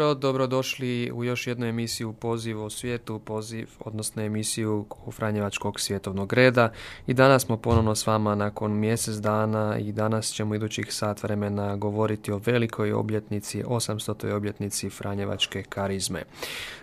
Dobro, dobrodošli u još jednu emisiju Poziv u svijetu, poziv, odnosno emisiju Franjevačkog svjetovnog reda. I danas smo ponovno s vama nakon mjesec dana i danas ćemo idućih sat vremena govoriti o velikoj obljetnici, 800. obljetnici Franjevačke karizme.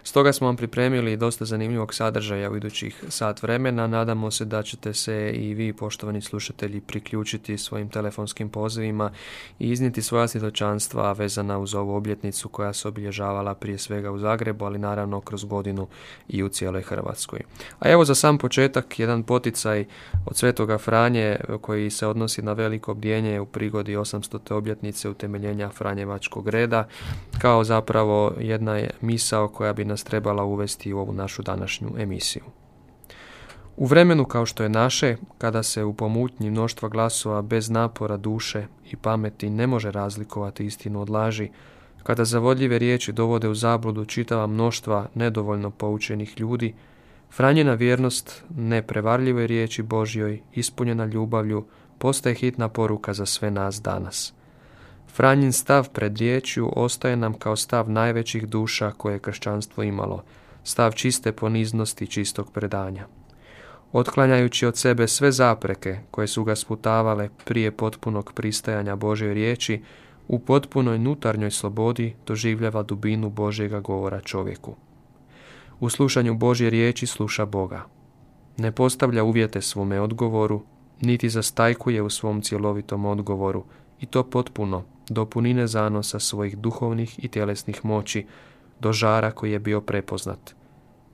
Stoga smo vam pripremili dosta zanimljivog sadržaja u idućih sat vremena. Nadamo se da ćete se i vi, poštovani slušatelji, priključiti svojim telefonskim pozivima i iznijeti svoja svjedočanstva vezana uz ovu obljetnicu koja se obilježavala prije svega u Zagrebu, ali naravno kroz godinu i u cijeloj Hrvatskoj. A evo za sam početak jedan poticaj od Svetoga Franje koji se odnosi na veliko bdjenje u prigodi 800. obljetnice utemeljenja Franjevačkog reda, kao zapravo jedna misao koja bi nas trebala uvesti u ovu našu današnju emisiju. U vremenu kao što je naše, kada se u pomutnji mnoštva glasova bez napora duše i pameti ne može razlikovati istinu od laži, kada zavodljive riječi dovode u zabludu čitava mnoštva nedovoljno poučenih ljudi, Franjena vjernost neprevarljivoj riječi Božjoj, ispunjena ljubavlju, postaje hitna poruka za sve nas danas. Franjin stav pred riječju ostaje nam kao stav najvećih duša koje je kršćanstvo imalo, stav čiste poniznosti čistog predanja. Otklanjajući od sebe sve zapreke koje su ga sputavale prije potpunog pristajanja Božoj riječi, u potpunoj nutarnjoj slobodi doživljava dubinu Božjega govora čovjeku. U slušanju Božje riječi sluša Boga. Ne postavlja uvjete svome odgovoru, niti zastajkuje u svom cjelovitom odgovoru, i to potpuno, do punine zanosa svojih duhovnih i tjelesnih moći, do žara koji je bio prepoznat.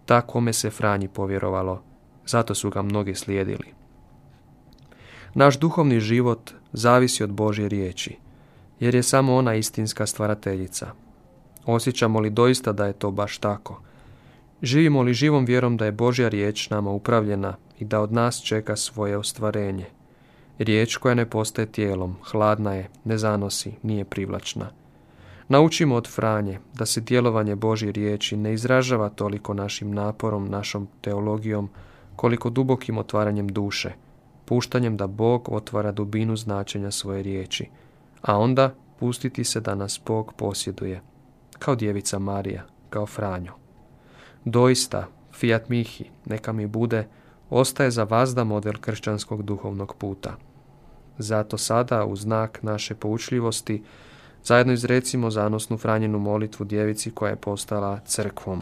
Takome se Franji povjerovalo, zato su ga mnogi slijedili. Naš duhovni život zavisi od Božje riječi jer je samo ona istinska stvarateljica. Osjećamo li doista da je to baš tako? Živimo li živom vjerom da je Božja riječ nama upravljena i da od nas čeka svoje ostvarenje? Riječ koja ne postaje tijelom, hladna je, ne zanosi, nije privlačna. Naučimo od Franje da se djelovanje Božje riječi ne izražava toliko našim naporom, našom teologijom, koliko dubokim otvaranjem duše, puštanjem da Bog otvara dubinu značenja svoje riječi – a onda pustiti se da nas Bog posjeduje, kao djevica Marija, kao Franjo. Doista, Fiat Mihi, neka mi bude, ostaje za vazda model kršćanskog duhovnog puta. Zato sada, u znak naše poučljivosti, zajedno izrecimo zanosnu Franjenu molitvu djevici koja je postala crkvom.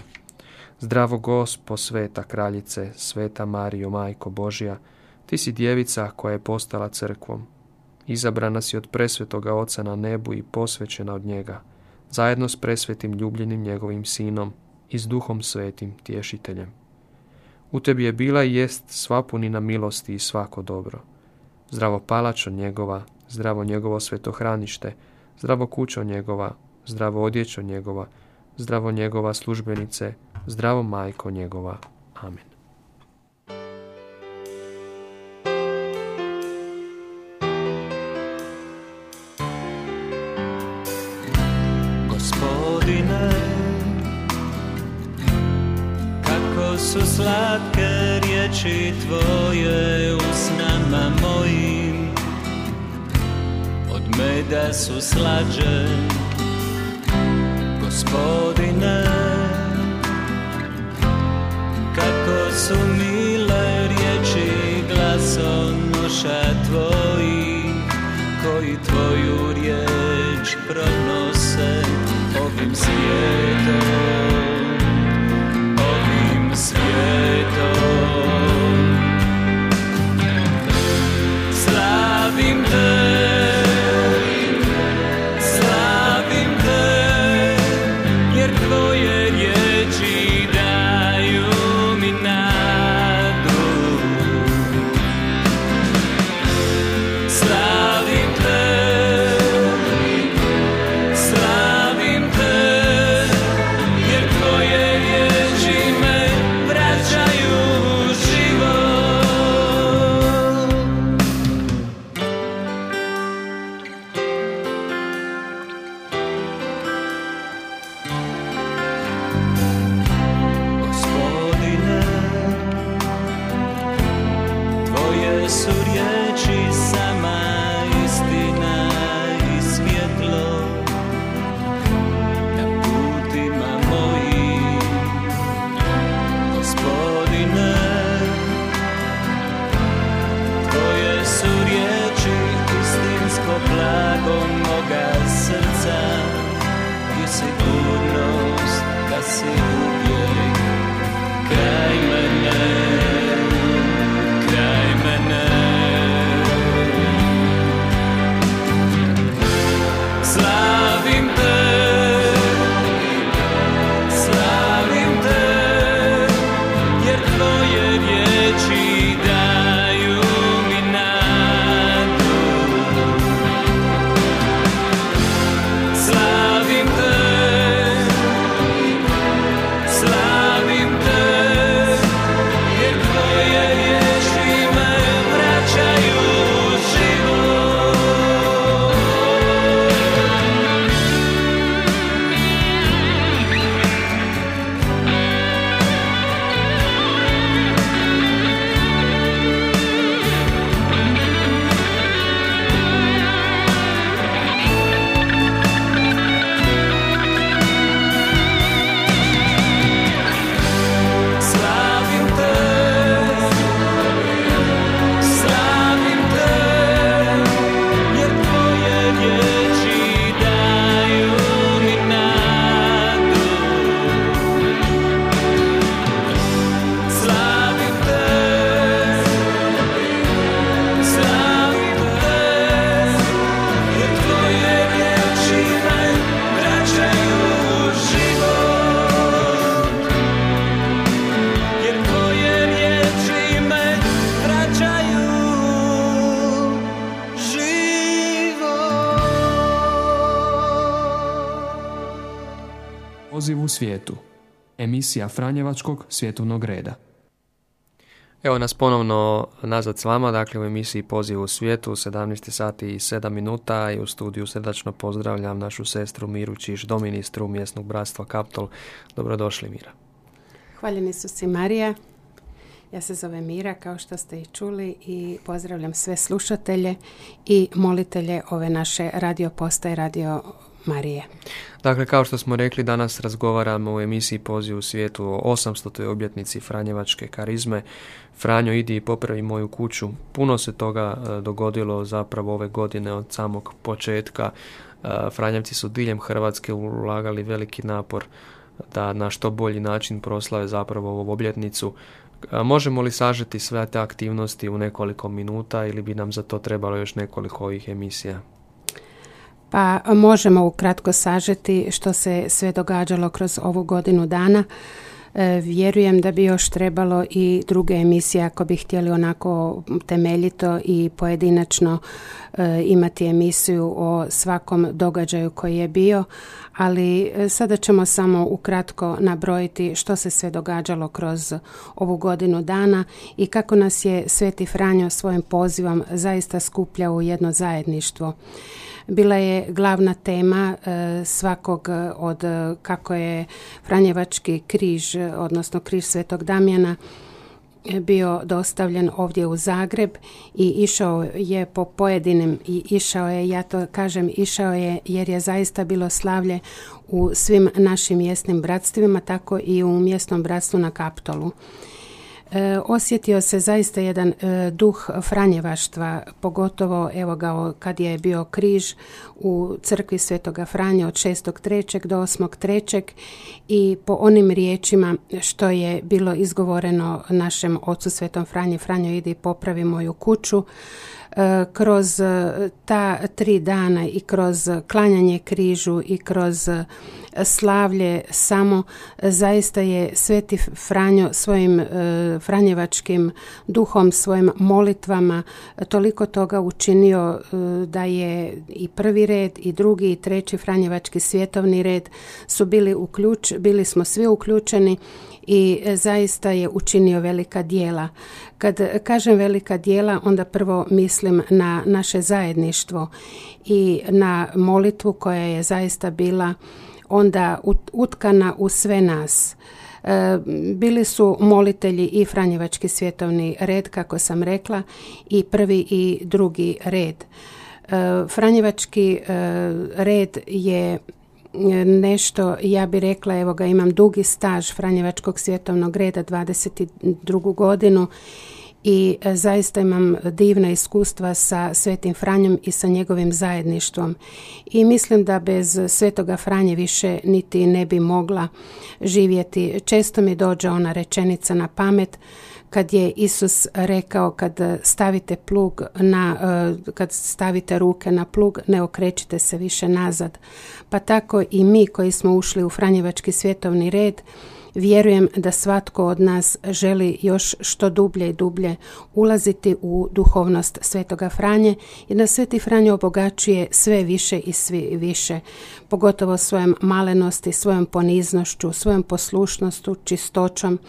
Zdravo Gospo, sveta kraljice, sveta Marijo, majko Božja, ti si djevica koja je postala crkvom, Izabrana si od presvetoga Oca na nebu i posvećena od njega, zajedno s presvetim ljubljenim njegovim sinom i s duhom svetim tješiteljem. U tebi je bila i jest sva punina milosti i svako dobro. Zdravo palačo njegova, zdravo njegovo svetohranište, zdravo kućo njegova, zdravo odjećo njegova, zdravo njegova službenice, zdravo majko njegova. Amen. Su slatke riječi tvoje u snama mojim. Od meda su slađe Gospodine. Kako su mile riječi glasonoša tvoji Koji tvoju riječ pronose ovim svijetom Emisija Franjevačkog svjetovnog reda. Evo nas ponovno nazad s vama, dakle u emisiji Poziv u svijetu, 17 sati i 7 minuta i u studiju srdačno pozdravljam našu sestru Miru Čiš, doministru mjesnog bratstva Kaptol. Dobrodošli Mira. Hvaljeni su si Marija. Ja se zovem Mira, kao što ste i čuli i pozdravljam sve slušatelje i molitelje ove naše radio postaje Radio Marije. Dakle, kao što smo rekli, danas razgovaramo u emisiji Poziv u svijetu o 800. obljetnici Franjevačke karizme. Franjo, idi i popravi moju kuću. Puno se toga e, dogodilo zapravo ove godine od samog početka. E, Franjevci su diljem Hrvatske ulagali veliki napor da na što bolji način proslave zapravo ovu obljetnicu. E, možemo li sažeti sve te aktivnosti u nekoliko minuta ili bi nam za to trebalo još nekoliko ovih emisija? Pa možemo ukratko sažeti što se sve događalo kroz ovu godinu dana. E, vjerujem da bi još trebalo i druge emisije ako bi htjeli onako temeljito i pojedinačno e, imati emisiju o svakom događaju koji je bio, ali e, sada ćemo samo ukratko nabrojiti što se sve događalo kroz ovu godinu dana i kako nas je Sveti Franjo svojim pozivom zaista skuplja u jedno zajedništvo bila je glavna tema e, svakog od kako je Franjevački križ, odnosno križ Svetog Damjana bio dostavljen ovdje u Zagreb i išao je po pojedinim i išao je, ja to kažem, išao je jer je zaista bilo slavlje u svim našim mjesnim bratstvima, tako i u mjesnom bratstvu na Kaptolu. E, osjetio se zaista jedan e, duh Franjevaštva, pogotovo evo ga kad je bio križ u crkvi Svetoga Franje od 6.3. do 8.3. i po onim riječima što je bilo izgovoreno našem ocu Svetom Franje, Franjo ide i popravi moju kuću, kroz e, ta tri dana i kroz klanjanje križu i kroz e, slavlje samo zaista je Sveti Franjo svojim franjevačkim duhom, svojim molitvama toliko toga učinio da je i prvi red i drugi i treći franjevački svjetovni red su bili uključ, bili smo svi uključeni i zaista je učinio velika dijela. Kad kažem velika dijela, onda prvo mislim na naše zajedništvo i na molitvu koja je zaista bila onda utkana u sve nas. E, bili su molitelji i Franjevački svjetovni red, kako sam rekla, i prvi i drugi red. E, Franjevački e, red je nešto, ja bi rekla, evo ga imam dugi staž Franjevačkog svjetovnog reda, 22. godinu i e, zaista imam divna iskustva sa Svetim Franjom i sa njegovim zajedništvom. I mislim da bez Svetoga Franje više niti ne bi mogla živjeti. Često mi dođe ona rečenica na pamet, kad je Isus rekao kad stavite plug na, e, kad stavite ruke na plug ne okrećite se više nazad. Pa tako i mi koji smo ušli u Franjevački svjetovni red Vjerujem da svatko od nas želi još što dublje i dublje ulaziti u duhovnost Svetoga Franje i da Sveti Franje obogaćuje sve više i svi više, pogotovo svojom malenosti, svojom poniznošću, svojom poslušnostu, čistoćom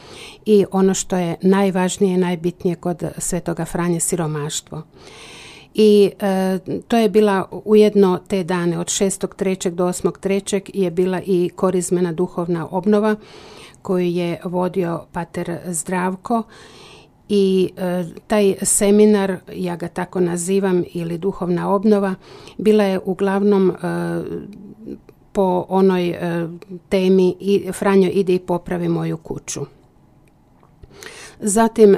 i ono što je najvažnije i najbitnije kod Svetoga Franje siromaštvo i e, to je bila ujedno te dane od 6.3. do 8.3. je bila i korizmena duhovna obnova koju je vodio pater Zdravko i e, taj seminar, ja ga tako nazivam, ili duhovna obnova, bila je uglavnom e, po onoj e, temi i Franjo ide i popravi moju kuću. Zatim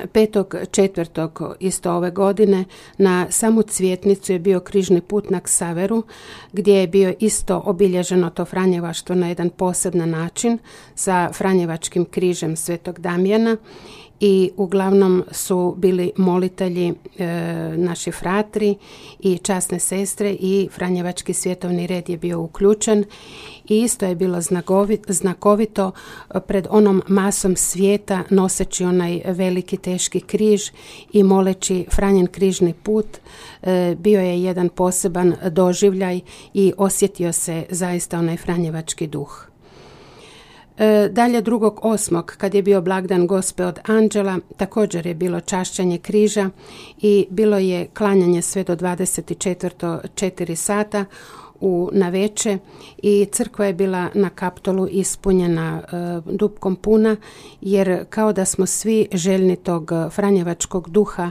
četvrtog isto ove godine na samu cvjetnicu je bio križni put na Ksaveru gdje je bio isto obilježeno to Franjevaštvo na jedan poseban način sa Franjevačkim križem Svetog Damjana i uglavnom su bili molitelji e, naši fratri i časne sestre i Franjevački svjetovni red je bio uključen i isto je bilo znakovito pred onom masom svijeta noseći onaj veliki teški križ i moleći Franjen križni put e, bio je jedan poseban doživljaj i osjetio se zaista onaj Franjevački duh. E, dalje drugog osmog, kad je bio blagdan gospe od Anđela, također je bilo čašćanje križa i bilo je klanjanje sve do 24. 4 sata u naveče i crkva je bila na kaptolu ispunjena e, dupkom puna jer kao da smo svi željni tog franjevačkog duha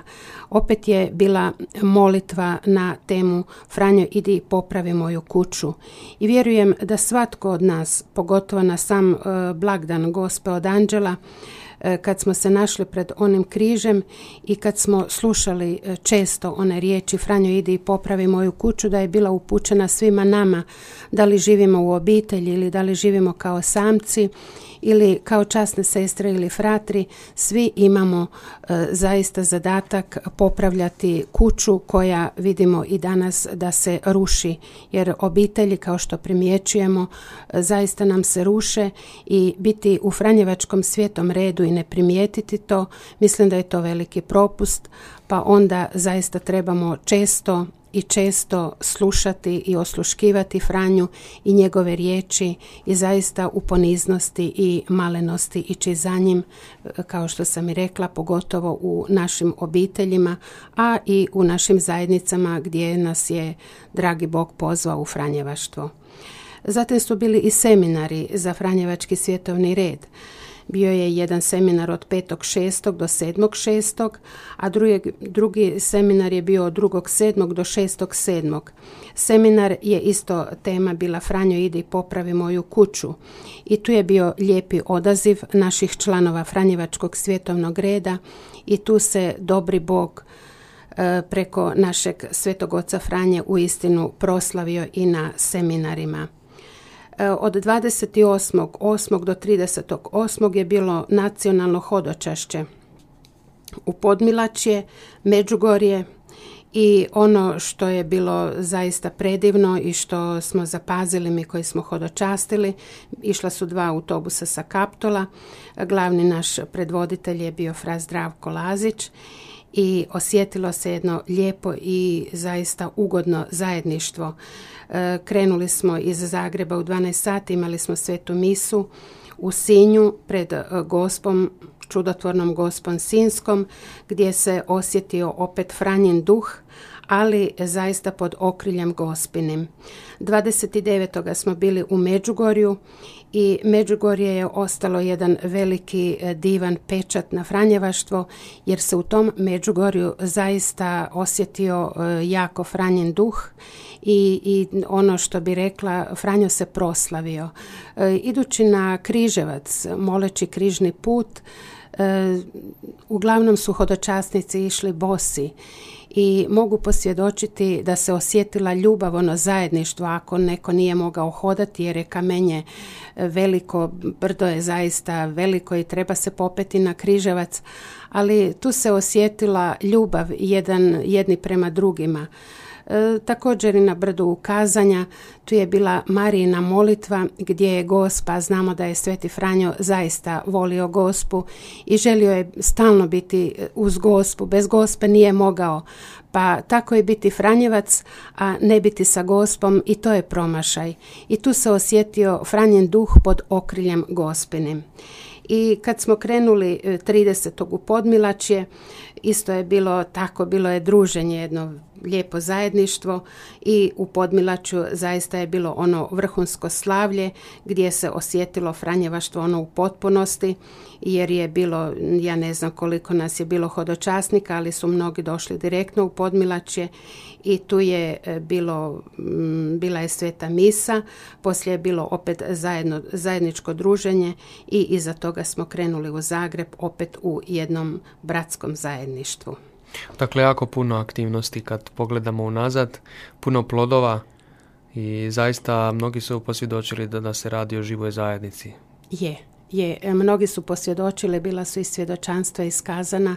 opet je bila molitva na temu Franjo idi popravi moju kuću. I vjerujem da svatko od nas pogotovo na sam e, blagdan gospe od Anđela E, kad smo se našli pred onim križem i kad smo slušali e, često one riječi Franjo idi i popravi moju kuću da je bila upućena svima nama da li živimo u obitelji ili da li živimo kao samci ili kao časne sestre ili fratri, svi imamo e, zaista zadatak popravljati kuću koja vidimo i danas da se ruši, jer obitelji kao što primjećujemo e, zaista nam se ruše i biti u Franjevačkom svijetom redu i ne primijetiti to, mislim da je to veliki propust, pa onda zaista trebamo često i često slušati i osluškivati Franju i njegove riječi i zaista u poniznosti i malenosti ići za njim, kao što sam i rekla, pogotovo u našim obiteljima, a i u našim zajednicama gdje nas je dragi Bog pozvao u Franjevaštvo. Zatim su bili i seminari za Franjevački svjetovni red. Bio je jedan seminar od 5.6. do 7.6. a drugi, drugi seminar je bio od 2.7. do 6.7. Seminar je isto tema bila Franjo ide i popravi moju kuću i tu je bio lijepi odaziv naših članova Franjevačkog svjetovnog reda i tu se dobri Bog e, preko našeg svetog oca Franje u istinu proslavio i na seminarima. E, od 28.8. do 30.8. je bilo nacionalno hodočašće u Podmilačje, Međugorje i ono što je bilo zaista predivno i što smo zapazili mi koji smo hodočastili, išla su dva autobusa sa Kaptola. Glavni naš predvoditelj je bio fra Zdravko Lazić i osjetilo se jedno lijepo i zaista ugodno zajedništvo. E, krenuli smo iz Zagreba u 12 sati, imali smo svetu misu u Sinju pred e, gospom, čudotvornom gospom Sinskom, gdje se osjetio opet Franjin duh, ali zaista pod okriljem gospinim. 29. smo bili u Međugorju i Međugorje je ostalo jedan veliki e, divan pečat na Franjevaštvo jer se u tom Međugorju zaista osjetio e, jako Franjen duh i, i ono što bi rekla Franjo se proslavio. E, idući na Križevac, moleći križni put, uglavnom su hodočasnici išli bosi i mogu posvjedočiti da se osjetila ljubav, ono zajedništvo ako neko nije mogao hodati jer je kamenje e, veliko, brdo je zaista veliko i treba se popeti na križevac, ali tu se osjetila ljubav jedan, jedni prema drugima. E, također i na brdu ukazanja, tu je bila Marijina molitva gdje je gospa, znamo da je Sveti Franjo zaista volio gospu i želio je stalno biti uz gospu, bez gospe nije mogao, pa tako je biti Franjevac, a ne biti sa gospom i to je promašaj. I tu se osjetio Franjen duh pod okriljem gospinim. I kad smo krenuli 30. E, u Podmilačje, isto je bilo tako, bilo je druženje jedno lijepo zajedništvo i u Podmilaču zaista je bilo ono vrhunsko slavlje gdje se osjetilo Franjevaštvo ono u potpunosti jer je bilo, ja ne znam koliko nas je bilo hodočasnika, ali su mnogi došli direktno u Podmilačje i tu je e, bilo, bila je sveta misa, poslije je bilo opet zajedno, zajedničko druženje i iza toga smo krenuli u Zagreb opet u jednom bratskom zajedništvu. Dakle, jako puno aktivnosti kad pogledamo unazad, puno plodova i zaista mnogi su posvjedočili da, da se radi o živoj zajednici. Je, je. Mnogi su posvjedočili, bila su i svjedočanstva iskazana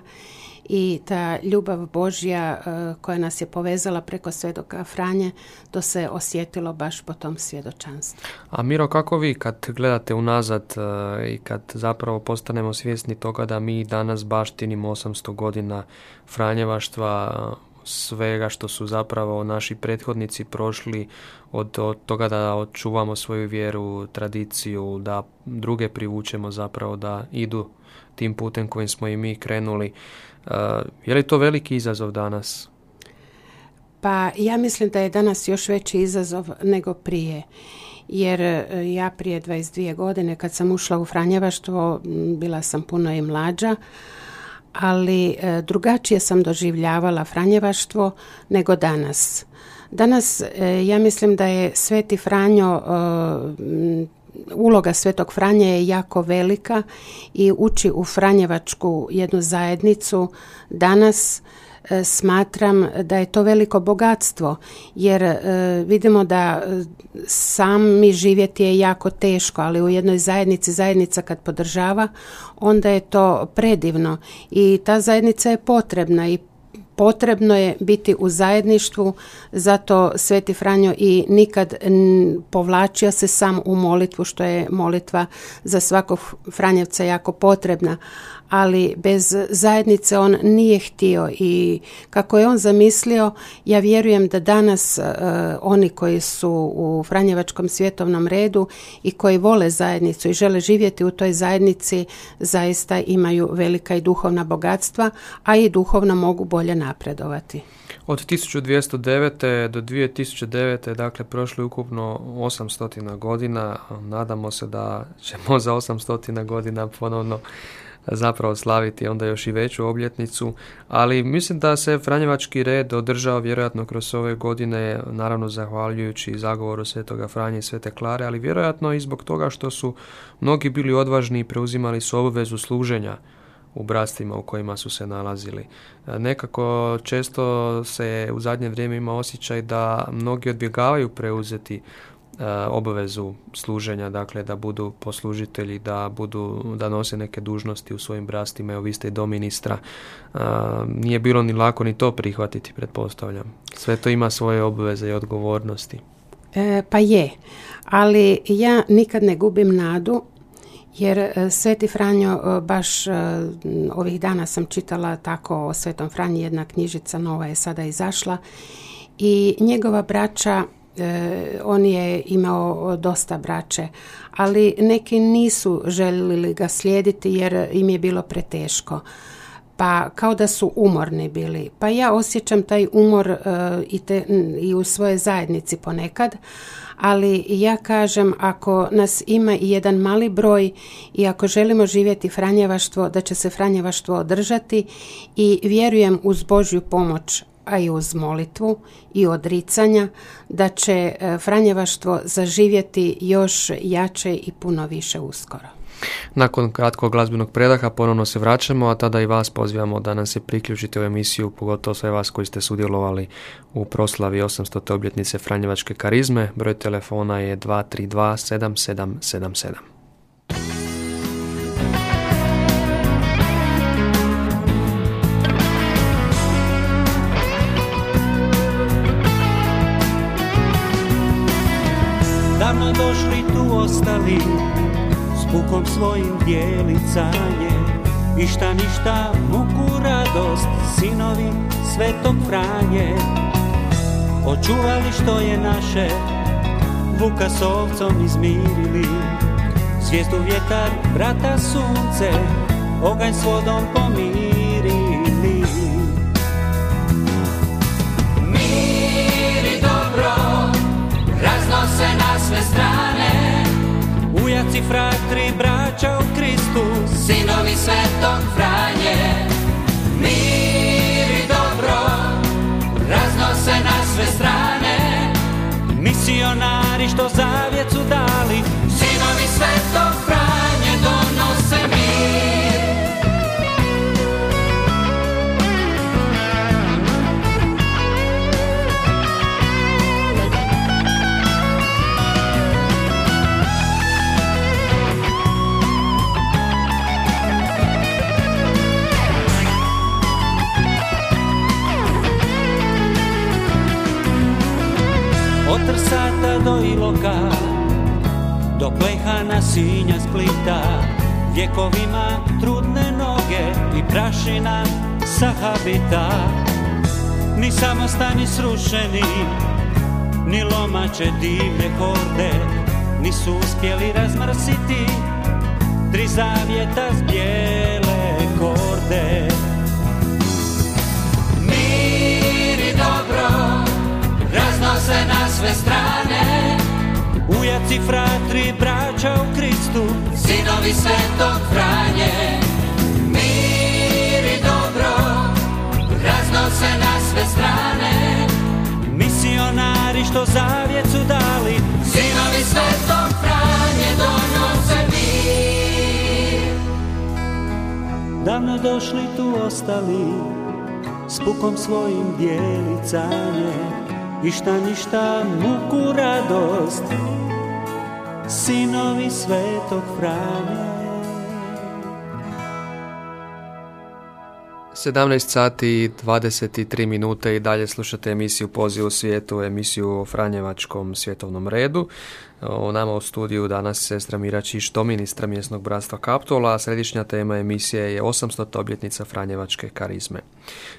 i ta ljubav Božja e, koja nas je povezala preko svedoka Franje, to se osjetilo baš po tom svjedočanstvu. A Miro, kako vi kad gledate unazad e, i kad zapravo postanemo svjesni toga da mi danas baštinimo 800 godina Franjevaštva, svega što su zapravo naši prethodnici prošli od, od toga da očuvamo svoju vjeru, tradiciju, da druge privučemo zapravo da idu tim putem kojim smo i mi krenuli. Uh, je li to veliki izazov danas? Pa ja mislim da je danas još veći izazov nego prije jer e, ja prije 22 godine kad sam ušla u Franjevaštvo bila sam puno i mlađa, ali e, drugačije sam doživljavala Franjevaštvo nego danas. Danas e, ja mislim da je Sveti Franjo uloga Svetog Franje je jako velika i uči u Franjevačku jednu zajednicu danas E, smatram da je to veliko bogatstvo jer e, vidimo da e, sami živjeti je jako teško, ali u jednoj zajednici zajednica kad podržava onda je to predivno. I ta zajednica je potrebna i potrebno je biti u zajedništvu, zato Sveti Franjo i nikad povlačio se sam u molitvu, što je molitva za svakog Franjevca jako potrebna, ali bez zajednice on nije htio i kako je on zamislio, ja vjerujem da danas uh, oni koji su u Franjevačkom svjetovnom redu i koji vole zajednicu i žele živjeti u toj zajednici, zaista imaju velika i duhovna bogatstva, a i duhovno mogu bolje napredovati. Od 1209. do 2009. dakle prošlo je ukupno 800 godina. Nadamo se da ćemo za 800 godina ponovno zapravo slaviti onda još i veću obljetnicu, ali mislim da se Franjevački red održao vjerojatno kroz ove godine, naravno zahvaljujući zagovoru Svetoga Franje i Svete Klare, ali vjerojatno i zbog toga što su mnogi bili odvažni i preuzimali su obvezu služenja u brastvima u kojima su se nalazili. Nekako često se u zadnje vrijeme ima osjećaj da mnogi odbjegavaju preuzeti E, obavezu služenja, dakle da budu poslužitelji, da budu da nose neke dužnosti u svojim brastima, evo vi ste i do ministra. E, nije bilo ni lako ni to prihvatiti, pretpostavljam. Sve to ima svoje obveze i odgovornosti. E, pa je, ali ja nikad ne gubim nadu jer Sveti Franjo, baš ovih dana sam čitala tako o Svetom Franji, jedna knjižica nova je sada izašla i njegova braća E, on je imao dosta braće, ali neki nisu željeli ga slijediti jer im je bilo preteško. Pa kao da su umorni bili. Pa ja osjećam taj umor e, i, te, i u svojoj zajednici ponekad, ali ja kažem ako nas ima i jedan mali broj i ako želimo živjeti Franjevaštvo, da će se Franjevaštvo održati i vjerujem uz Božju pomoć a i uz molitvu i odricanja da će e, Franjevaštvo zaživjeti još jače i puno više uskoro. Nakon kratkog glazbenog predaha ponovno se vraćamo, a tada i vas pozivamo da nam se priključite u emisiju, pogotovo sve vas koji ste sudjelovali u proslavi 800. obljetnice Franjevačke karizme. Broj telefona je 232 7777. ostali S pukom svojim dijeli I šta ništa muku radost Sinovi svetog Franje. Očuvali što je naše Vuka s ovcom izmirili. Zvijezdu vjetar, brata sunce Oganj s vodom pomirili. Mir i dobro Raznose na sve strane Ujaci, fratri, braća u Kristu. Sinovi svetog Franje Mir i dobro Raznose na sve strane. Misionari što zavjet su dali. Sinovi svetog Trsata do Iloka Do Plehana, Sinja, Splita. Vjekovima trudne noge I prašina sa habita. Ni samostani srušeni Ni lomače divne horde Nisu uspjeli razmrsiti Tri zavjeta s bijele Raznose na sve strane. Ujaci, fratri, braća u Kristu. Sinovi svetog Franje. Mir i dobro Raznose na sve strane. Misionari što zavjet su dali. Sinovi svetog Franje donose mir. Davno došli tu ostali S pukom svojim djelicanje Išta ništa muku radost Sinovi svetog Franje 17 sati i 23 minute i dalje slušate emisiju Poziv u svijetu, emisiju o Franjevačkom svjetovnom redu. O nama u studiju danas sestra Mira Čišto, ministra mjesnog bratstva Kaptola, a središnja tema emisije je 800. obljetnica Franjevačke karizme.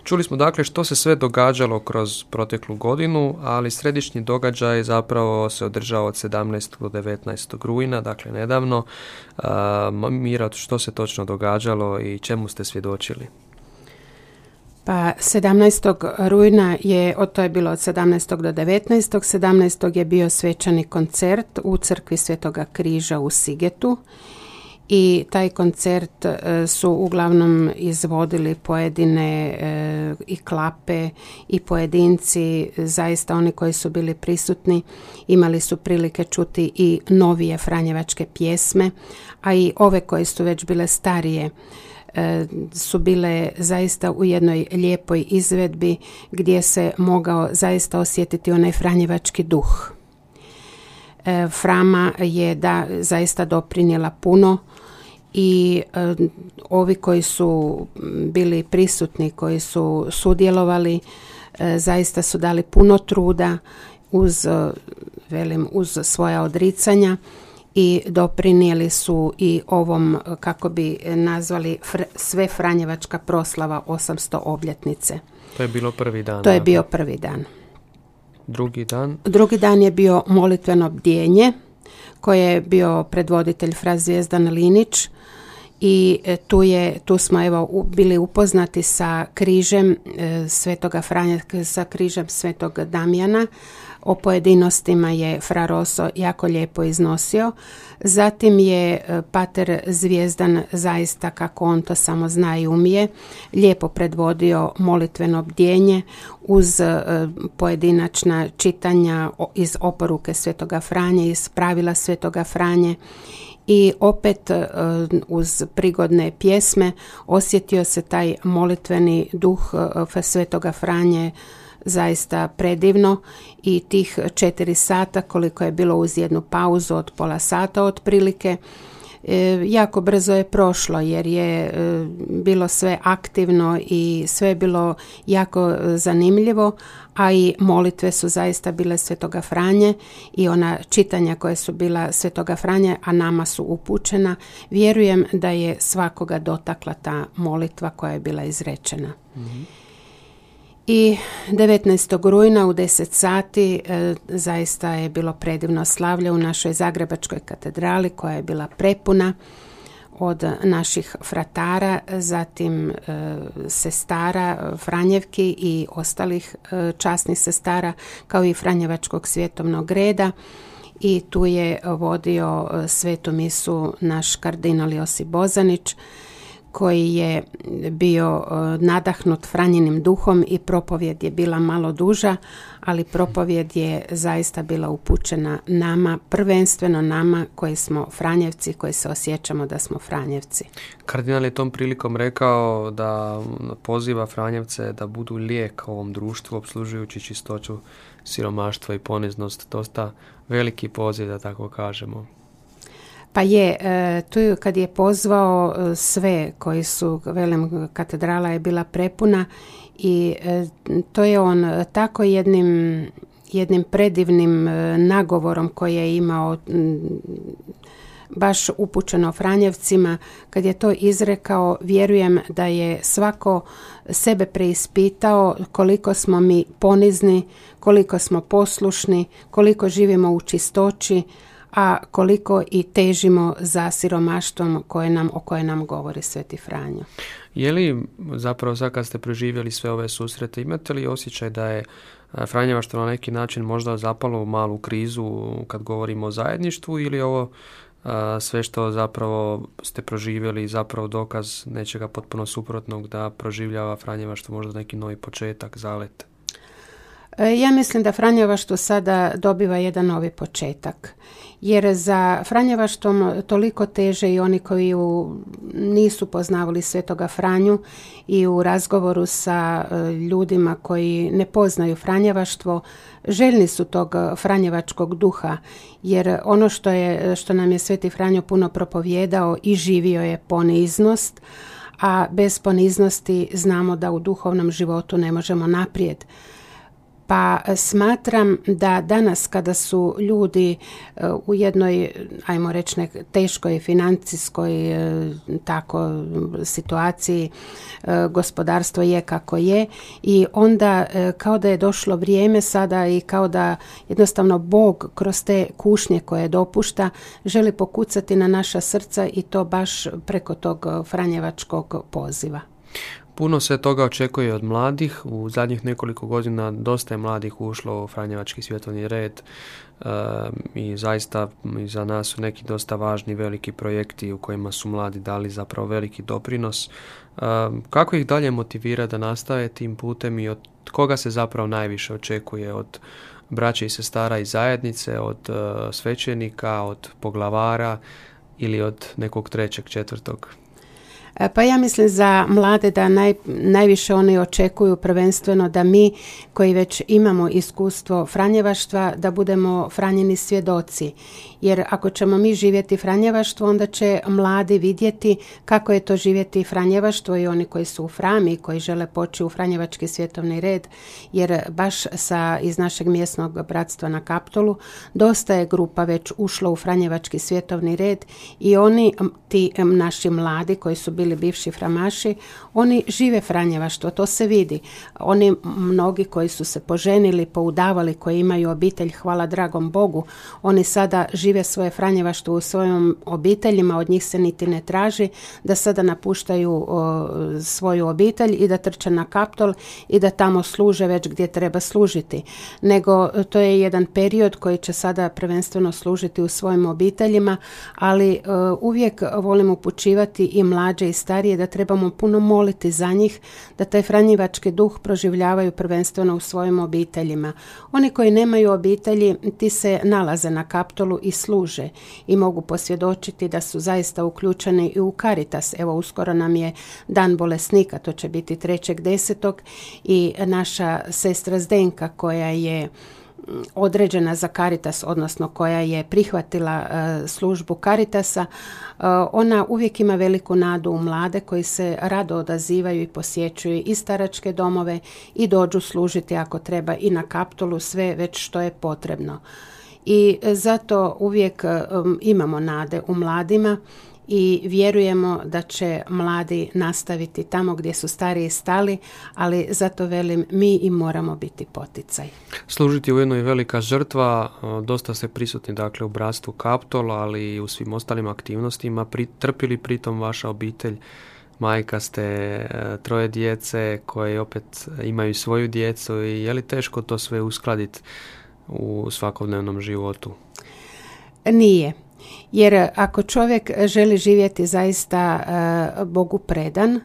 Čuli smo dakle što se sve događalo kroz proteklu godinu, ali središnji događaj zapravo se održao od 17. do 19. rujna, dakle nedavno. Mira, što se točno događalo i čemu ste svjedočili? Pa 17. rujna je, to je bilo od 17. do 19. 17. je bio svečani koncert u crkvi Svetoga križa u Sigetu i taj koncert e, su uglavnom izvodili pojedine e, i klape i pojedinci, zaista oni koji su bili prisutni imali su prilike čuti i novije franjevačke pjesme, a i ove koje su već bile starije su bile zaista u jednoj lijepoj izvedbi gdje se mogao zaista osjetiti onaj franjevački duh. E, Frama je da zaista doprinjela puno i e, ovi koji su bili prisutni, koji su sudjelovali, zaista su dali puno truda uz, velim, uz svoja odricanja i doprinijeli su i ovom, kako bi nazvali, sve Franjevačka proslava 800 obljetnice. To je bilo prvi dan. To je bio prvi dan. Drugi dan? Drugi dan je bio molitveno bdjenje koje je bio predvoditelj Fra Zvijezdan Linić i e, tu, je, tu smo evo bili upoznati sa križem e, Svetoga Franja, sa križem Svetog Damjana o pojedinostima je Fra Rosso jako lijepo iznosio. Zatim je e, Pater Zvijezdan zaista kako on to samo zna i umije, lijepo predvodio molitveno bdjenje uz e, pojedinačna čitanja iz oporuke Svetoga Franje, iz pravila Svetoga Franje i opet e, uz prigodne pjesme osjetio se taj molitveni duh Svetoga Franje zaista predivno i tih četiri sata koliko je bilo uz jednu pauzu od pola sata otprilike e, jako brzo je prošlo jer je e, bilo sve aktivno i sve je bilo jako zanimljivo, a i molitve su zaista bile Svetoga Franje i ona čitanja koje su bila Svetoga Franje, a nama su upućena, vjerujem da je svakoga dotakla ta molitva koja je bila izrečena. mm i 19. rujna u 10 sati e, zaista je bilo predivno slavlje u našoj Zagrebačkoj katedrali koja je bila prepuna od naših fratara, zatim e, sestara Franjevki i ostalih e, časnih sestara kao i Franjevačkog svjetovnog reda i tu je vodio svetu misu naš kardinal Josip Bozanić koji je bio e, nadahnut Franjinim duhom i propovjed je bila malo duža, ali propovjed je zaista bila upućena nama, prvenstveno nama koji smo Franjevci, koji se osjećamo da smo Franjevci. Kardinal je tom prilikom rekao da poziva Franjevce da budu lijek ovom društvu, obslužujući čistoću siromaštva i poniznost. Dosta veliki poziv, da tako kažemo. Pa je, e, tu kad je pozvao e, sve koji su, velim, katedrala je bila prepuna i e, to je on tako jednim, jednim predivnim nagovorom koji je imao baš upućeno Franjevcima. Kad je to izrekao, vjerujem da je svako sebe preispitao koliko smo mi ponizni, koliko smo poslušni, koliko živimo u čistoći, a koliko i težimo za siromaštvom koje nam, o koje nam govori Sveti Franjo. Je li zapravo sad kad ste preživjeli sve ove susrete, imate li osjećaj da je Franjevaštvo na neki način možda zapalo u malu krizu kad govorimo o zajedništvu ili ovo sve što zapravo ste proživjeli zapravo dokaz nečega potpuno suprotnog da proživljava Franjevaštvo možda neki novi početak, zalet? E, ja mislim da Franjevaštvo sada dobiva jedan novi početak jer za Franjevaštom toliko teže i oni koji nisu poznavali Svetoga Franju i u razgovoru sa e, ljudima koji ne poznaju Franjevaštvo željni su tog Franjevačkog duha jer ono što, je, što nam je Sveti Franjo puno propovjedao i živio je poniznost a bez poniznosti znamo da u duhovnom životu ne možemo naprijed pa smatram da danas kada su ljudi e, u jednoj, ajmo reći, teškoj financijskoj e, tako situaciji, e, gospodarstvo je kako je i onda kao da je došlo vrijeme sada i kao da jednostavno Bog kroz te kušnje koje dopušta želi pokucati na naša srca i to baš preko tog franjevačkog poziva. Puno se toga očekuje od mladih. U zadnjih nekoliko godina dosta je mladih ušlo u Franjevački svjetovni red e, i zaista za nas su neki dosta važni veliki projekti u kojima su mladi dali zapravo veliki doprinos. E, kako ih dalje motivira da nastave tim putem i od koga se zapravo najviše očekuje od braće i sestara i zajednice, od e, svećenika, od poglavara ili od nekog trećeg, četvrtog pa ja mislim za mlade da naj, najviše oni očekuju prvenstveno da mi koji već imamo iskustvo franjevaštva da budemo franjeni svjedoci. Jer ako ćemo mi živjeti franjevaštvo onda će mladi vidjeti kako je to živjeti franjevaštvo i oni koji su u frami koji žele poći u franjevački svjetovni red. Jer baš sa iz našeg mjesnog bratstva na Kaptolu dosta je grupa već ušlo u franjevački svjetovni red i oni ti naši mladi koji su bili bivši framaši oni žive franjevaštvo to se vidi oni mnogi koji su se poženili poudavali koji imaju obitelj hvala dragom Bogu oni sada žive svoje franjevaštvo u svojim obiteljima, od njih se niti ne traži da sada napuštaju svoju obitelj i da trče na kaptol i da tamo služe već gdje treba služiti. Nego to je jedan period koji će sada prvenstveno služiti u svojim obiteljima, ali uvijek volim upućivati i mlađe i starije da trebamo puno moliti za njih, da taj franjevački duh proživljavaju prvenstveno u svojim obiteljima. Oni koji nemaju obitelji, ti se nalaze na kaptolu i služe i mogu posvjedočiti da su zaista uključeni i u Caritas. Evo uskoro nam je dan bolesnika, to će biti trećeg desetog i naša sestra Zdenka koja je određena za Caritas, odnosno koja je prihvatila e, službu Caritasa, e, ona uvijek ima veliku nadu u mlade koji se rado odazivaju i posjećuju i staračke domove i dođu služiti ako treba i na kaptolu sve već što je potrebno. I zato uvijek um, imamo nade u mladima i vjerujemo da će mladi nastaviti tamo gdje su stariji stali, ali zato velim mi i moramo biti poticaj. Služiti u jednoj velika žrtva, dosta ste prisutni dakle u bratstvu Kaptol, ali i u svim ostalim aktivnostima, trpili pritom vaša obitelj, majka ste e, troje djece koje opet imaju svoju djecu i je li teško to sve uskladiti u svakodnevnom životu? Nije. Jer ako čovjek želi živjeti zaista e, Bogu predan,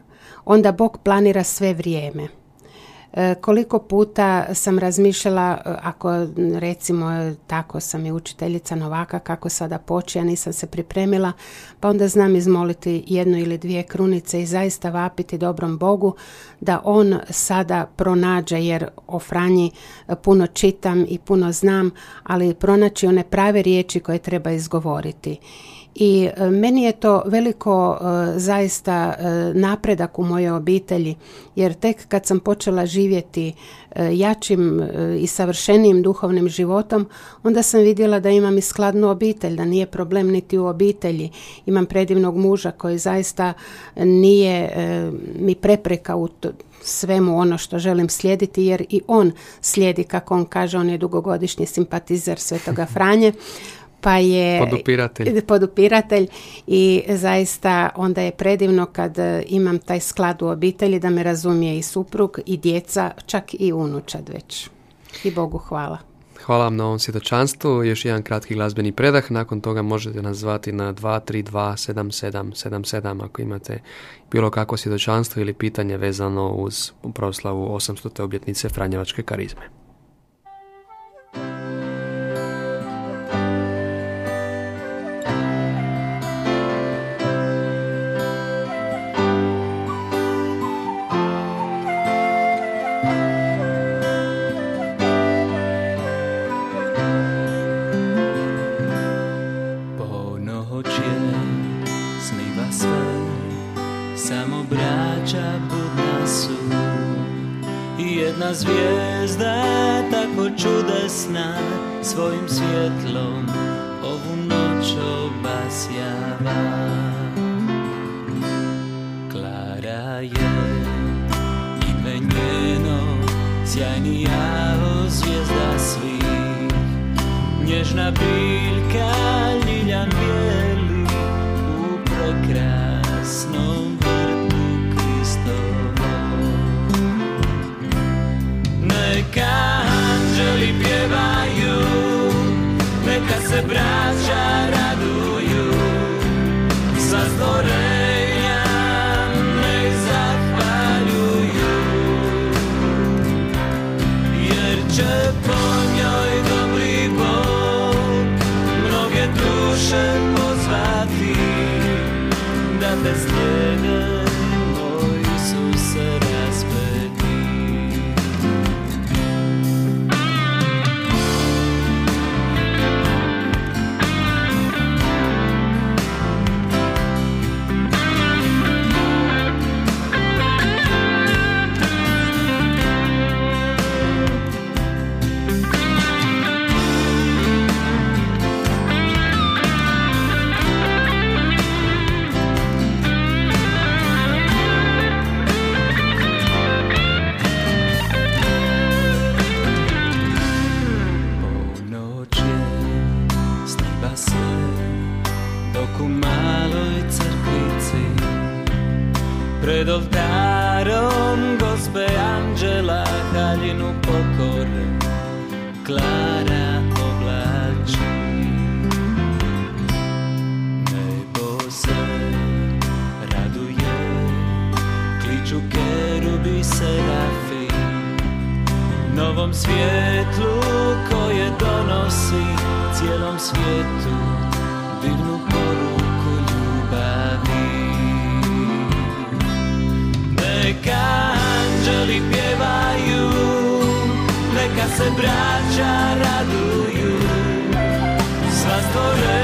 onda Bog planira sve vrijeme. E, koliko puta sam razmišljala, e, ako recimo tako sam i učiteljica novaka, kako sada poći, ja nisam se pripremila, pa onda znam izmoliti jednu ili dvije krunice i zaista vapiti dobrom Bogu da on sada pronađe, jer o Franji puno čitam i puno znam, ali pronaći one prave riječi koje treba izgovoriti i e, meni je to veliko e, zaista e, napredak u mojoj obitelji jer tek kad sam počela živjeti jačim i savršenijim duhovnim životom onda sam vidjela da imam i skladnu obitelj da nije problem niti u obitelji. Imam predivnog muža koji zaista nije mi prepreka u svemu ono što želim slijediti jer i on slijedi kako on kaže on je dugogodišnji simpatizer Svetoga Franje pa je podupiratelj. podupiratelj i zaista onda je predivno kad e, imam taj sklad u obitelji da me razumije i suprug i djeca, čak i unučad već. I Bogu hvala. Hvala vam na ovom svjedočanstvu. Još jedan kratki glazbeni predah. Nakon toga možete nas zvati na 232-7777 ako imate bilo kakvo svjedočanstvo ili pitanje vezano uz proslavu 800. obljetnice Franjevačke karizme. neka anđeli pjevaju, neka se braća raduju, sva stvorenja.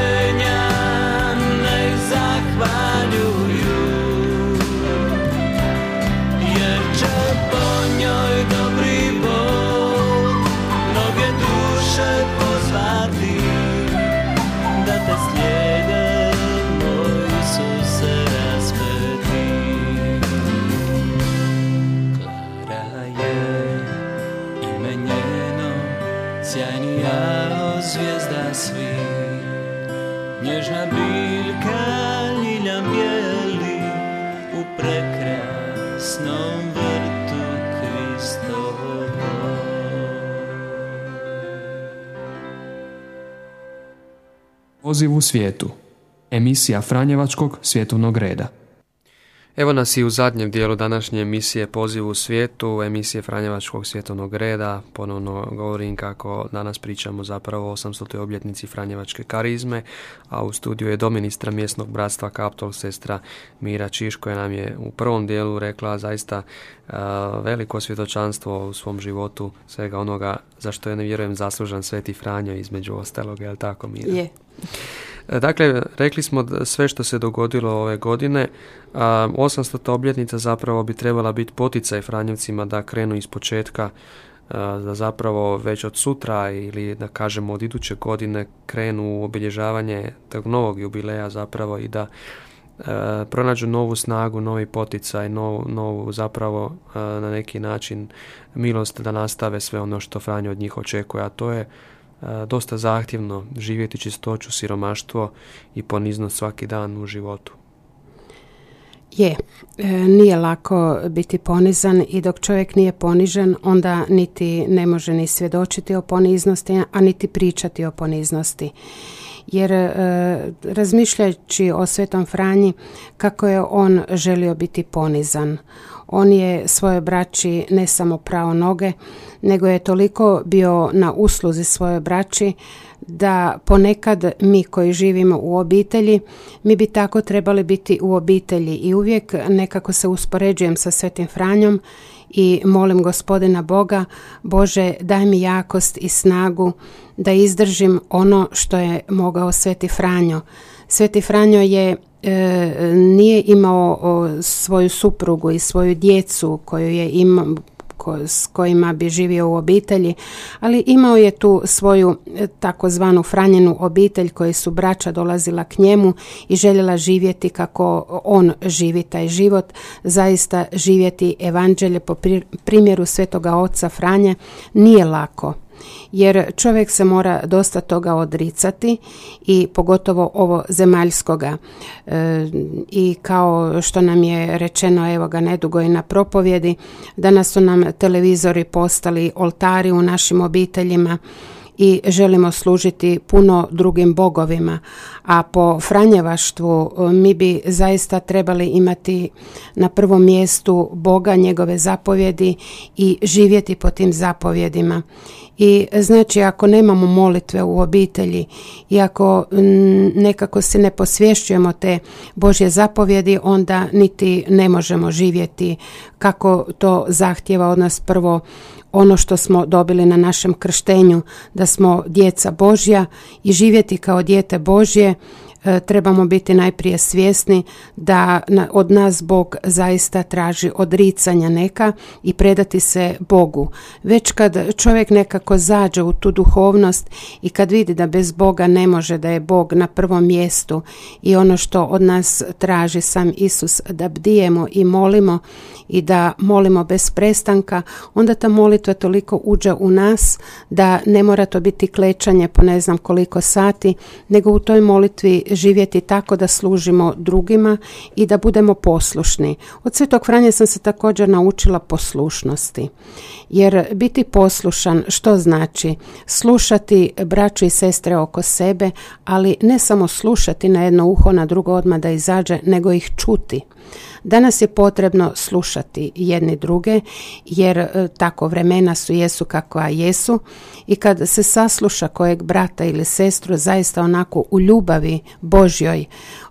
Poziv u svijetu. Emisija Franjevačkog svjetovnog reda. Evo nas i u zadnjem dijelu današnje emisije Poziv u svijetu, emisije Franjevačkog svjetovnog reda. Ponovno govorim kako danas pričamo zapravo o 800. obljetnici Franjevačke karizme, a u studiju je doministra mjesnog bratstva Kaptol, sestra Mira Čiš, koja nam je u prvom dijelu rekla zaista veliko svjedočanstvo u svom životu svega onoga za što je ne vjerujem zaslužan Sveti Franjo između ostalog, je li tako Mira? Je. Dakle, rekli smo da sve što se dogodilo ove godine, a 800. obljetnica zapravo bi trebala biti poticaj Franjevcima da krenu iz početka da zapravo već od sutra ili da kažemo od iduće godine krenu u obilježavanje tog novog jubileja zapravo i da pronađu novu snagu, novi poticaj, novu, novu zapravo na neki način milost da nastave sve ono što Franjo od njih očekuje, a to je dosta zahtjevno živjeti čistoću, siromaštvo i poniznost svaki dan u životu. Je, e, nije lako biti ponizan i dok čovjek nije ponižen, onda niti ne može ni svjedočiti o poniznosti, a niti pričati o poniznosti. Jer e, razmišljajući o Svetom Franji, kako je on želio biti ponizan. On je svoje braći ne samo pravo noge, nego je toliko bio na usluzi svoje braći da ponekad mi koji živimo u obitelji, mi bi tako trebali biti u obitelji i uvijek nekako se uspoređujem sa Svetim Franjom i molim gospodina Boga, Bože daj mi jakost i snagu da izdržim ono što je mogao Sveti Franjo. Sveti Franjo je e, nije imao svoju suprugu i svoju djecu koju je imao s kojima bi živio u obitelji, ali imao je tu svoju e, takozvanu Franjenu obitelj koji su braća dolazila k njemu i željela živjeti kako on živi taj život, zaista živjeti evanđelje po primjeru svetoga oca Franje nije lako jer čovjek se mora dosta toga odricati i pogotovo ovo zemaljskoga e, i kao što nam je rečeno evo ga nedugo i na propovjedi danas su nam televizori postali oltari u našim obiteljima i želimo služiti puno drugim bogovima, a po Franjevaštvu e, mi bi zaista trebali imati na prvom mjestu Boga, njegove zapovjedi i živjeti po tim zapovjedima. I znači ako nemamo molitve u obitelji i ako nekako se ne posvješćujemo te Božje zapovjedi, onda niti ne možemo živjeti kako to zahtjeva od nas prvo ono što smo dobili na našem krštenju, da smo djeca Božja i živjeti kao dijete Božje trebamo biti najprije svjesni da od nas Bog zaista traži odricanja neka i predati se Bogu. Već kad čovjek nekako zađe u tu duhovnost i kad vidi da bez Boga ne može da je Bog na prvom mjestu i ono što od nas traži sam Isus da bdijemo i molimo i da molimo bez prestanka, onda ta molitva toliko uđe u nas da ne mora to biti klečanje po ne znam koliko sati, nego u toj molitvi živjeti tako da služimo drugima i da budemo poslušni. Od Svetog Franje sam se također naučila poslušnosti. Jer biti poslušan što znači? Slušati braću i sestre oko sebe, ali ne samo slušati na jedno uho, na drugo odmah da izađe, nego ih čuti. Danas je potrebno slušati jedni druge jer e, tako vremena su jesu kakva jesu. I kad se sasluša kojeg brata ili sestru zaista onako u ljubavi Božjoj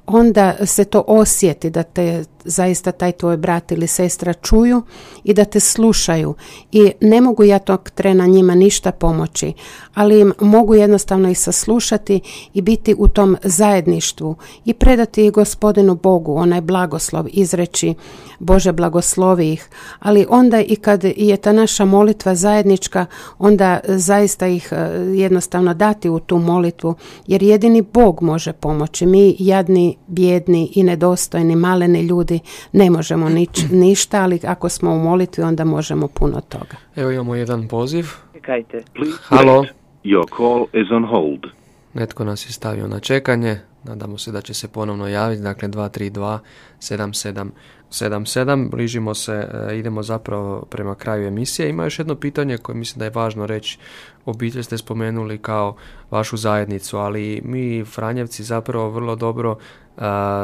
onda se to osjeti da te zaista taj tvoj brat ili sestra čuju i da te slušaju i ne mogu ja tog trena njima ništa pomoći, ali im mogu jednostavno i saslušati i biti u tom zajedništvu i predati gospodinu Bogu onaj blagoslov, izreći Bože blagoslovi ih, ali onda i kad je ta naša molitva zajednička, onda zaista ih e, jednostavno dati u tu molitvu, jer jedini Bog može pomoći. Mi jadni, bjedni i nedostojni, maleni ljudi ne možemo nič, ništa, ali ako smo u molitvi onda možemo puno toga. Evo imamo jedan poziv. Čekajte. Halo. Your call is on hold. Netko nas je stavio na čekanje. Nadamo se da će se ponovno javiti. Dakle, 232 77 77. Bližimo se, e, idemo zapravo prema kraju emisije. Ima još jedno pitanje koje mislim da je važno reći. Obitelj ste spomenuli kao vašu zajednicu, ali mi Franjevci zapravo vrlo dobro e,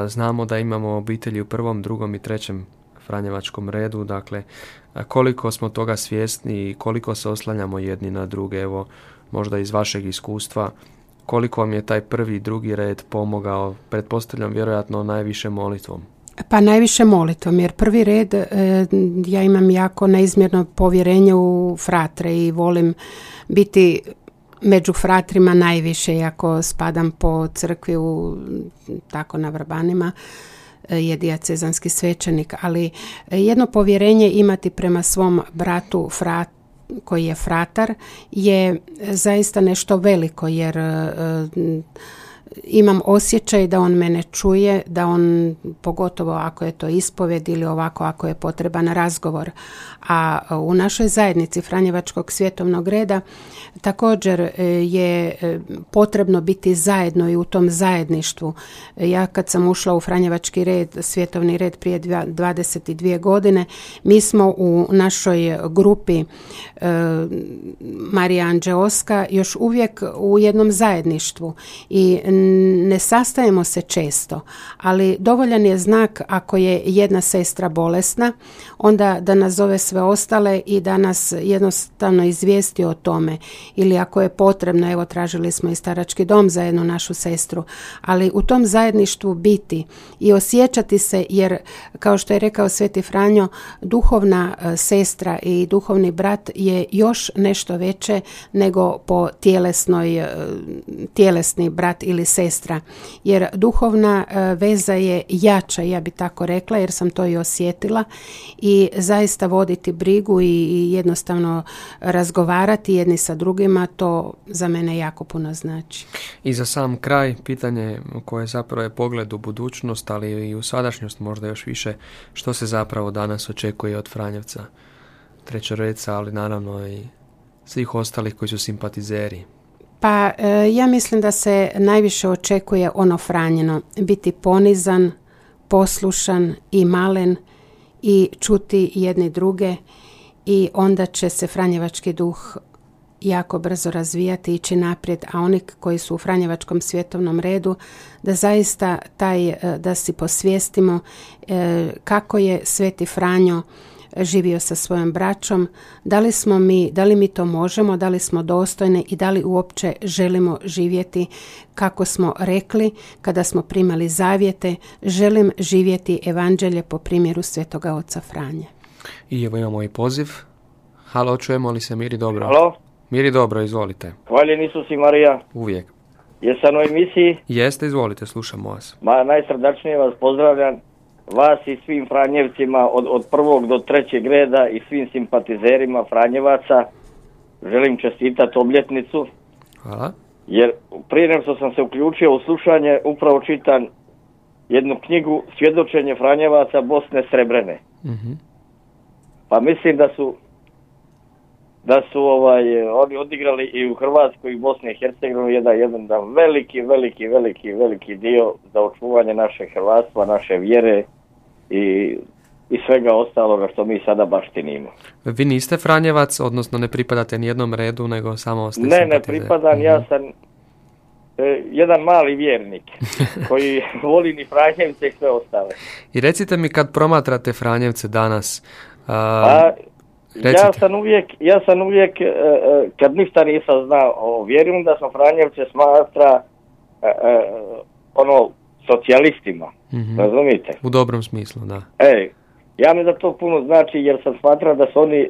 znamo da imamo obitelji u prvom, drugom i trećem Franjevačkom redu. Dakle, koliko smo toga svjesni i koliko se oslanjamo jedni na druge. Evo, možda iz vašeg iskustva koliko vam je taj prvi drugi red pomogao, pretpostavljam vjerojatno najviše molitvom. Pa najviše molitvom, jer prvi red e, ja imam jako neizmjerno povjerenje u fratre i volim biti među fratrima najviše, iako spadam po crkvi u, tako na Vrbanima, e, je dijacezanski svećenik, ali jedno povjerenje imati prema svom bratu frat, koji je fratar je zaista nešto veliko jer imam osjećaj da on mene čuje, da on, pogotovo ako je to ispoved ili ovako ako je potreban razgovor. A u našoj zajednici Franjevačkog svjetovnog reda također e, je e, potrebno biti zajedno i u tom zajedništvu. Ja kad sam ušla u Franjevački red, svjetovni red prije 22 godine, mi smo u našoj grupi e, Marija Anđeoska još uvijek u jednom zajedništvu i ne sastajemo se često, ali dovoljan je znak ako je jedna sestra bolesna, onda da nazove sve ostale i da nas jednostavno izvijesti o tome. Ili ako je potrebno, evo tražili smo i starački dom za jednu našu sestru, ali u tom zajedništvu biti i osjećati se, jer kao što je rekao Sveti Franjo, duhovna e, sestra i duhovni brat je još nešto veće nego po tjelesnoj, e, tjelesni brat ili sestra. Jer duhovna e, veza je jača, ja bi tako rekla, jer sam to i osjetila. I zaista voditi brigu i jednostavno razgovarati jedni sa drugima, to za mene jako puno znači. I za sam kraj, pitanje koje zapravo je pogled u budućnost, ali i u sadašnjost možda još više, što se zapravo danas očekuje od Franjevca, trećoreca, ali naravno i svih ostalih koji su simpatizeri pa e, ja mislim da se najviše očekuje ono Franjeno, biti ponizan, poslušan i malen i čuti jedni druge i onda će se Franjevački duh jako brzo razvijati, ići naprijed, a oni koji su u Franjevačkom svjetovnom redu, da zaista taj, e, da si posvijestimo e, kako je Sveti Franjo živio sa svojom braćom, da li smo mi, da li mi to možemo, da li smo dostojne i da li uopće želimo živjeti kako smo rekli kada smo primali zavjete, želim živjeti evanđelje po primjeru svetoga oca Franje. I evo imamo i poziv. Halo, čujemo li se Miri dobro? Halo? Miri dobro, izvolite. Hvaljen Isus i Marija. Uvijek. Jesam u emisiji? Jeste, izvolite, slušamo vas. Ma, najsrdačnije vas pozdravljam vas i svim Franjevcima od, od prvog do trećeg reda i svim simpatizerima Franjevaca želim čestitati obljetnicu. Hvala. Jer prije nego što sam se uključio u slušanje upravo čitam jednu knjigu Svjedočenje Franjevaca Bosne Srebrene. Mhm. Pa mislim da su da su ovaj oni odigrali i u Hrvatskoj i Bosni i Hercegovini jedan jedan da veliki veliki veliki veliki dio za očuvanje naše hrvatstva, naše vjere i i svega ostaloga što mi sada baštinimo. Vi niste Franjevac, odnosno ne pripadate ni jednom redu, nego samo ste Ne, ne pripadam, ja Mhm. sam e, jedan mali vjernik koji voli ni Franjevce i sve ostale. I recite mi kad promatrate Franjevce danas, a, Ja sam uvijek, ja sam uvijek, e, e, kad ništa nisam znao o vjerujem da sam Franjevce smatra e, e, ono socijalistima, Mhm. razumijete? u dobrom smislu, da. E, ja mi da to puno znači jer sam smatrao da su oni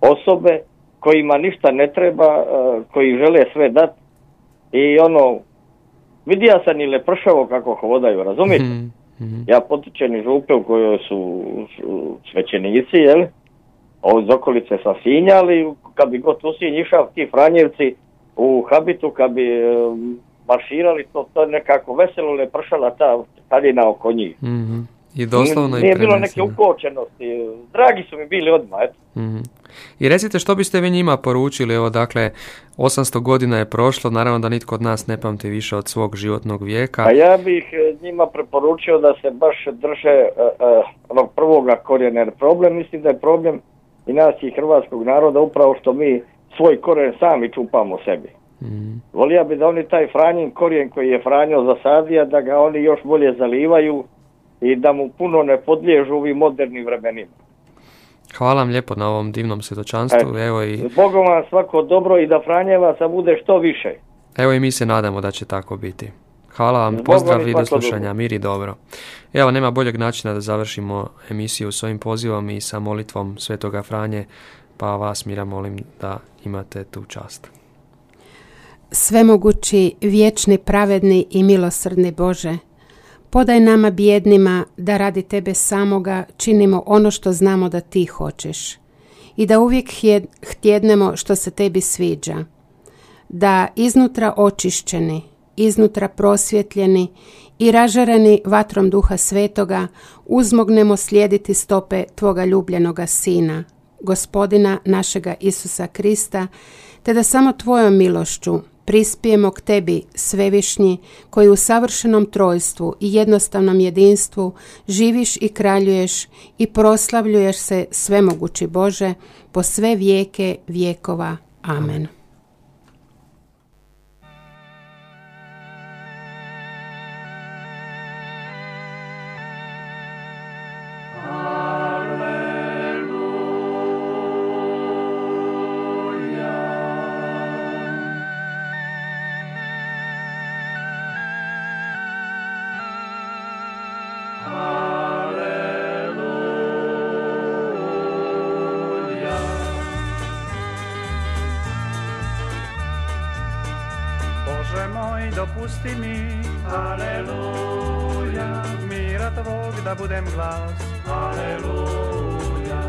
osobe kojima ništa ne treba, koji žele sve dat i ono, vidio sam i lepršavo kako hodaju, razumijete? Mhm, mhm. Ja potičem iz župe u kojoj su, su svećenici, jel? Iz okolice sam Sinja, ali kad bi god u Sinj išao, ti Franjevci u habitu, kad bi e, marširali, to, to nekako veselo le pršala ta haljina oko njih. Mhm. I doslovno i Nije bilo neke ukočenosti, dragi su mi bili odmah, eto. Mhm. I recite što biste vi njima poručili, evo dakle 800 godina je prošlo, naravno da nitko od nas ne pamti više od svog životnog vijeka. A ja bih e, njima preporučio da se baš drže e, onog prvoga korijena, jer problem, mislim da je problem i nas i hrvatskog naroda upravo što mi svoj korijen sami čupamo sebi. Mhm. Volio bi da oni taj Franjin korijen koji je Franjo zasadio, da ga oni još bolje zalivaju i da mu puno ne podliježu ovim modernim vremenima. Hvala vam lijepo na ovom divnom svjedočanstvu, evo i, Bogom vam svako dobro i da Franjevaca bude što više. evo i mi se nadamo da će tako biti. Hvala vam, Zbog pozdrav i do slušanja, dobro. mir i dobro. Evo, nema boljeg načina da završimo emisiju s ovim pozivom i sa molitvom Svetoga Franje, pa vas Mira molim da imate tu čast. Svemogući, vječni, pravedni i milosrdni Bože, podaj nama bjednima da radi Tebe samoga činimo ono što znamo da Ti hoćeš i da uvijek htjednemo što se Tebi sviđa, da iznutra očišćeni, iznutra prosvjetljeni i ražareni vatrom duha svetoga uzmognemo slijediti stope Tvoga ljubljenoga Sina, gospodina našega Isusa Krista, te da samo Tvojom milošću prispijemo k Tebi, svevišnji, koji u savršenom trojstvu i jednostavnom jedinstvu živiš i kraljuješ i proslavljuješ se svemogući Bože po sve vijeke vijekova. Amen. Dopusti mi, aleluja, mira tvog da budem glas, aleluja,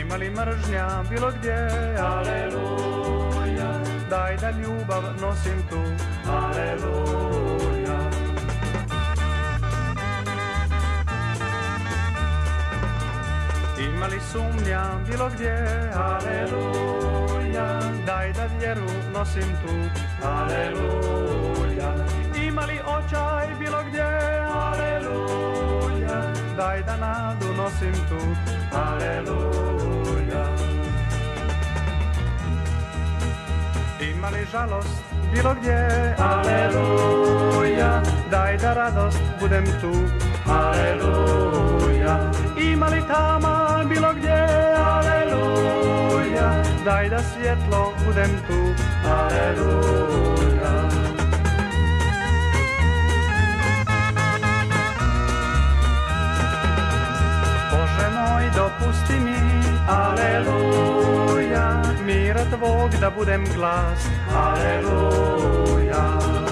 ima li mržnja bilo gdje, aleluja, daj da ljubav nosim tu, aleluja. Ima li sumnja bilo gdje, aleluja, daj da vjeru nosim tu, aleluja. Očaj bilo gdje, aleluja, daj da nadu nosim tu, aleluja. Ima li žalost bilo gdje, aleluja, daj da radost budem tu, aleluja. Ima li tama bilo gdje, aleluja, daj da svjetlo budem tu, aleluja. Aleluja, mira tvog da budem glas, aleluja.